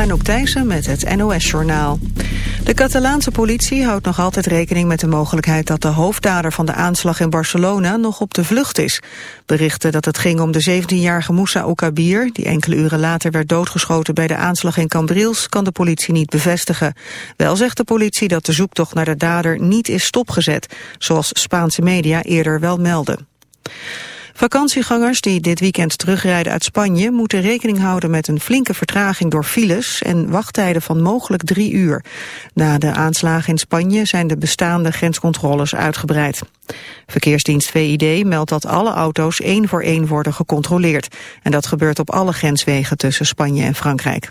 Anouk Thijssen met het NOS-journaal. De Catalaanse politie houdt nog altijd rekening met de mogelijkheid dat de hoofddader van de aanslag in Barcelona nog op de vlucht is. Berichten dat het ging om de 17-jarige Moussa Oukabir, die enkele uren later werd doodgeschoten bij de aanslag in Cambrils, kan de politie niet bevestigen. Wel zegt de politie dat de zoektocht naar de dader niet is stopgezet, zoals Spaanse media eerder wel melden. Vakantiegangers die dit weekend terugrijden uit Spanje moeten rekening houden met een flinke vertraging door files en wachttijden van mogelijk drie uur. Na de aanslagen in Spanje zijn de bestaande grenscontroles uitgebreid. Verkeersdienst VID meldt dat alle auto's één voor één worden gecontroleerd. En dat gebeurt op alle grenswegen tussen Spanje en Frankrijk.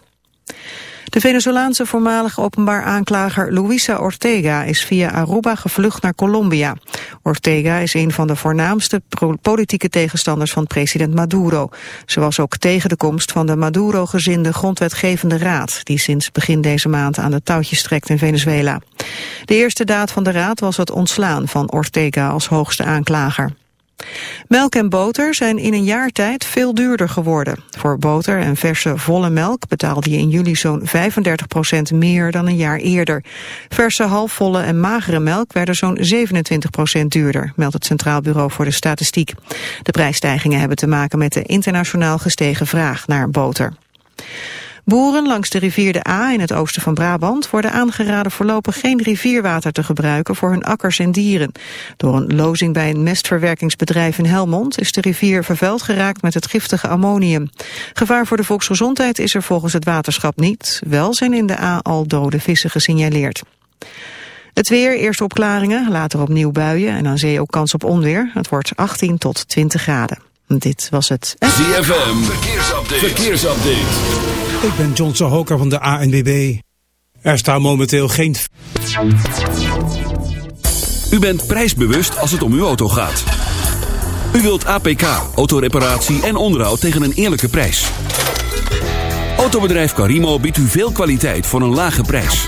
De Venezolaanse voormalige openbaar aanklager Luisa Ortega is via Aruba gevlucht naar Colombia. Ortega is een van de voornaamste politieke tegenstanders van president Maduro. Ze was ook tegen de komst van de Maduro-gezinde grondwetgevende raad... die sinds begin deze maand aan de touwtjes trekt in Venezuela. De eerste daad van de raad was het ontslaan van Ortega als hoogste aanklager. Melk en boter zijn in een jaar tijd veel duurder geworden. Voor boter en verse volle melk betaalde je in juli zo'n 35% meer dan een jaar eerder. Verse halfvolle en magere melk werden zo'n 27% duurder, meldt het Centraal Bureau voor de Statistiek. De prijsstijgingen hebben te maken met de internationaal gestegen vraag naar boter. Boeren langs de rivier de A in het oosten van Brabant worden aangeraden voorlopig geen rivierwater te gebruiken voor hun akkers en dieren. Door een lozing bij een mestverwerkingsbedrijf in Helmond is de rivier vervuild geraakt met het giftige ammonium. Gevaar voor de volksgezondheid is er volgens het waterschap niet. Wel zijn in de A al dode vissen gesignaleerd. Het weer, eerst opklaringen, later opnieuw buien en aan zee ook kans op onweer. Het wordt 18 tot 20 graden. Dit was het. ZFM, verkeersupdate. verkeersupdate. Ik ben John Sohoka van de ANWB. Er staat momenteel geen... U bent prijsbewust als het om uw auto gaat. U wilt APK, autoreparatie en onderhoud tegen een eerlijke prijs. Autobedrijf Carimo biedt u veel kwaliteit voor een lage prijs.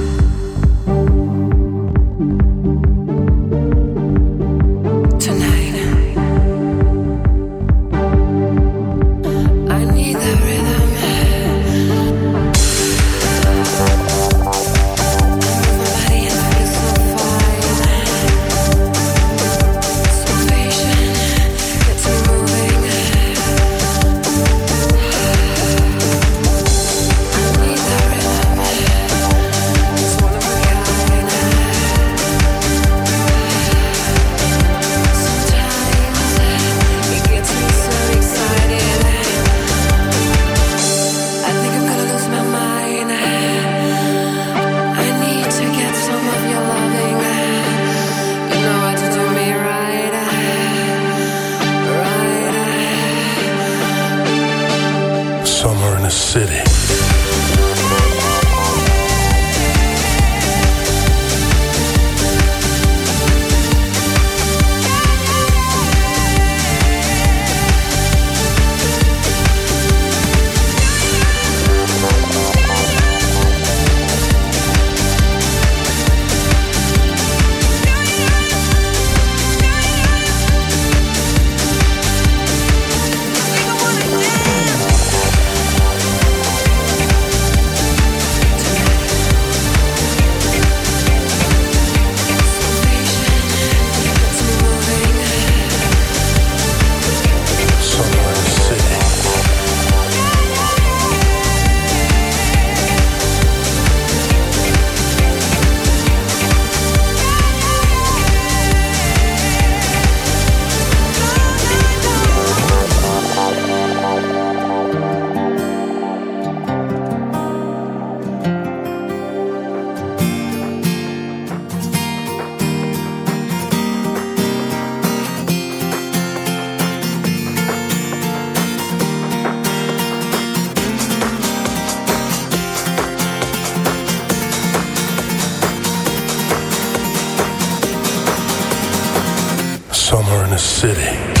city.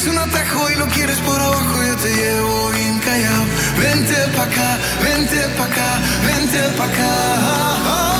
Eres un atajo y lo quieres por abajo, yo te llevo bien callado. Vente pa' acá, vente pa' acá, vente pa' acá.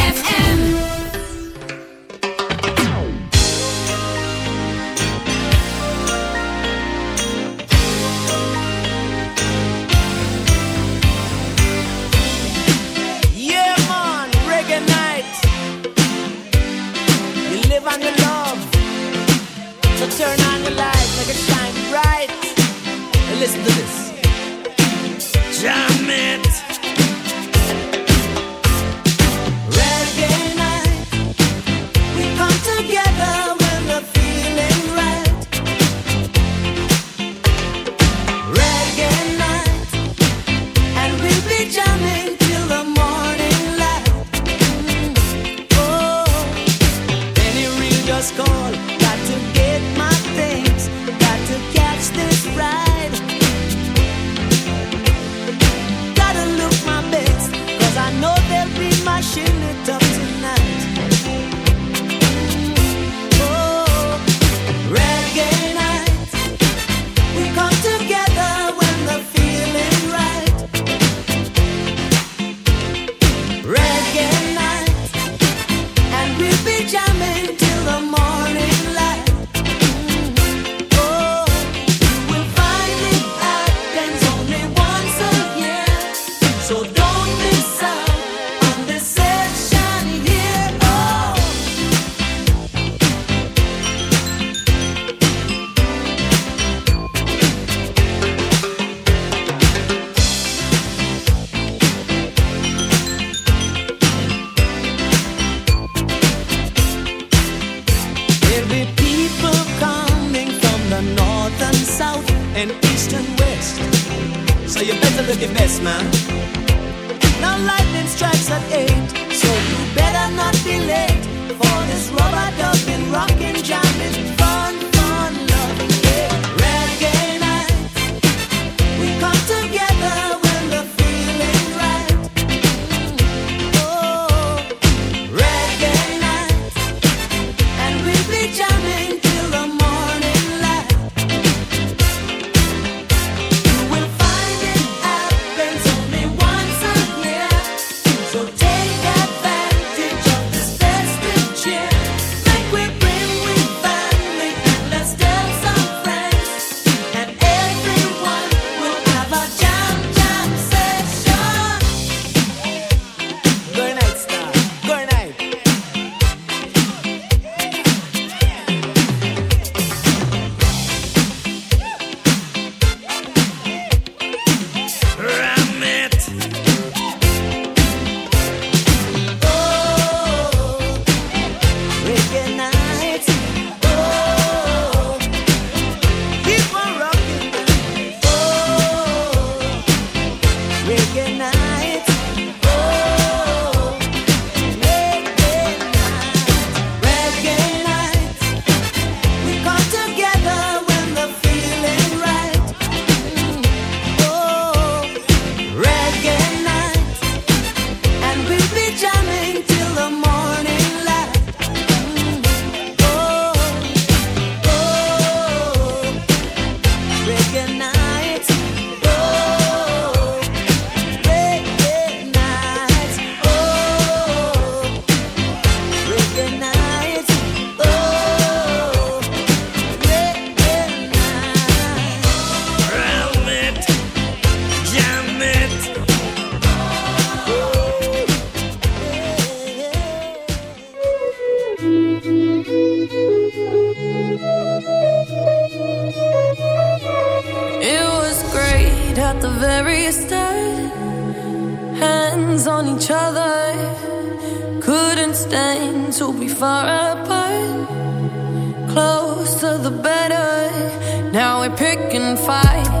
To the better. Now we're picking fights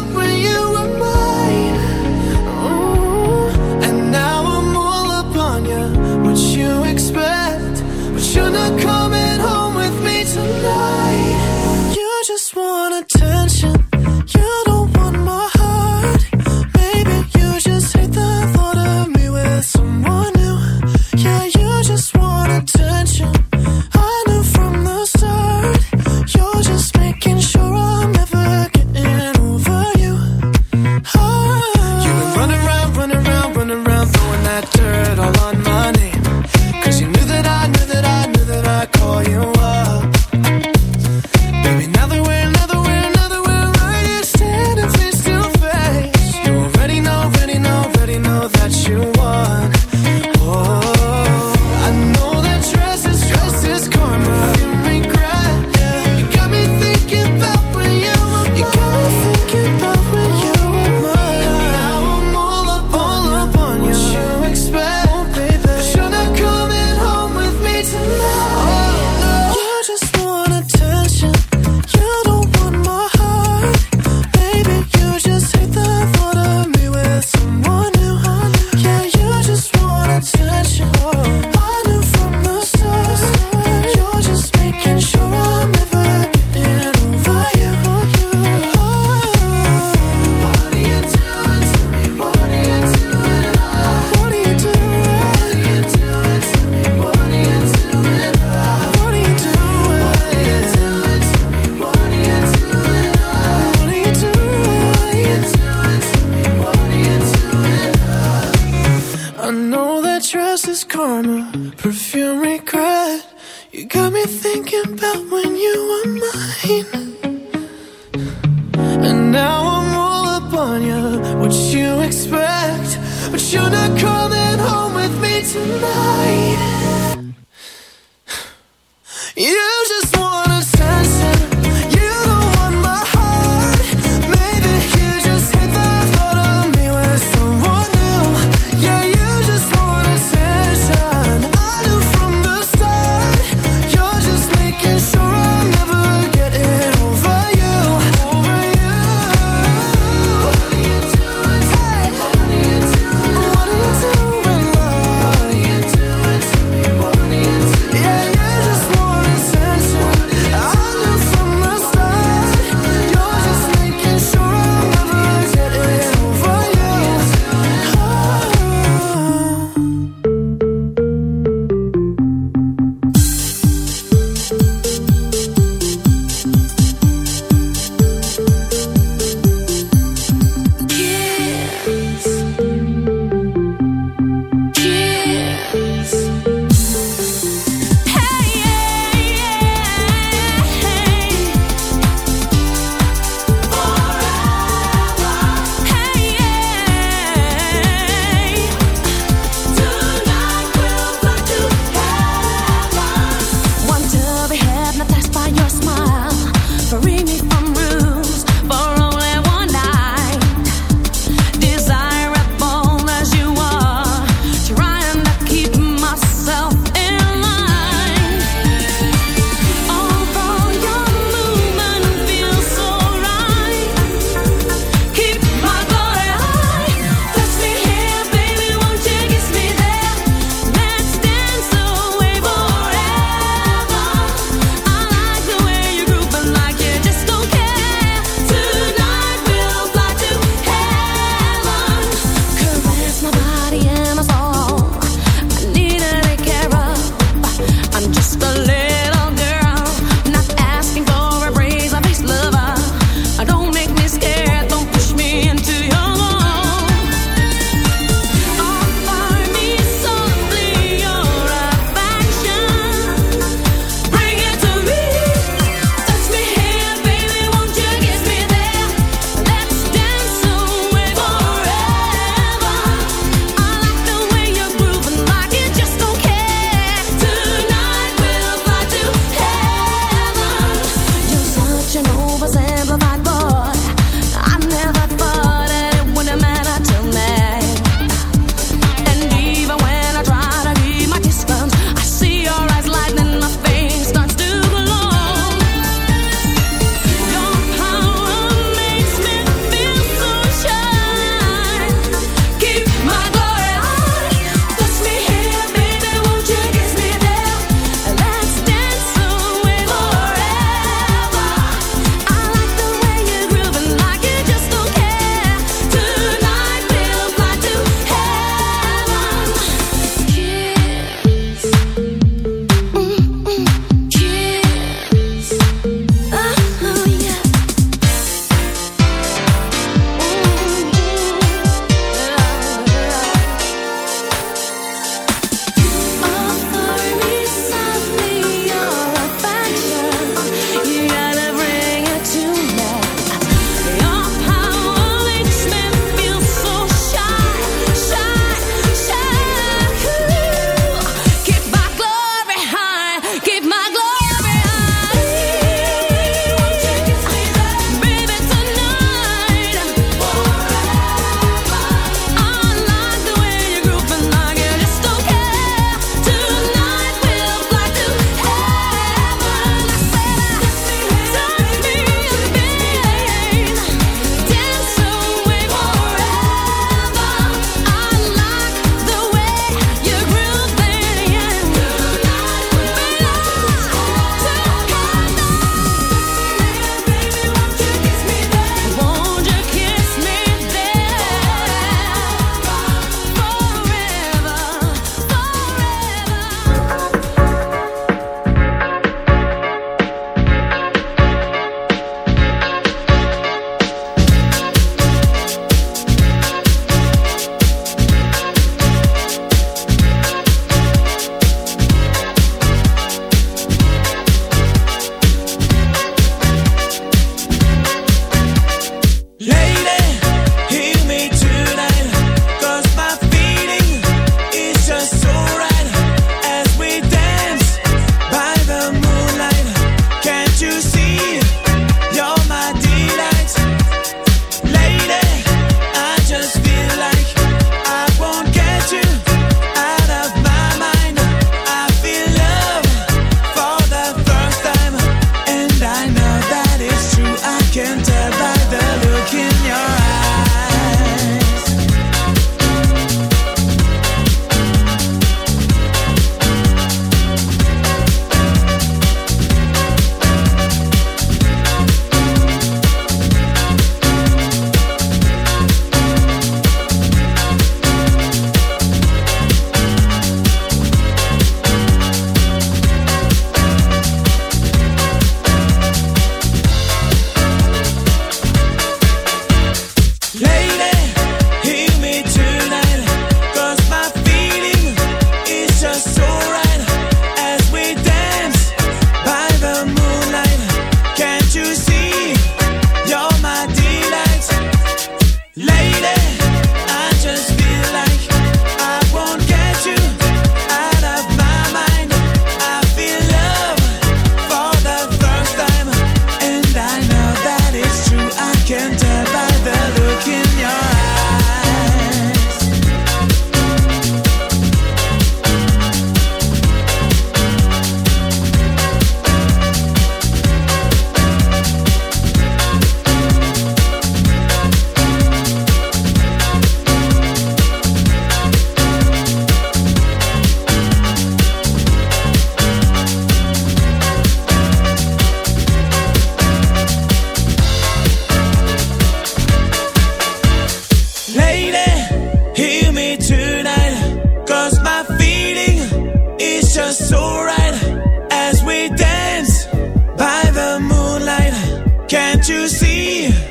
To you see.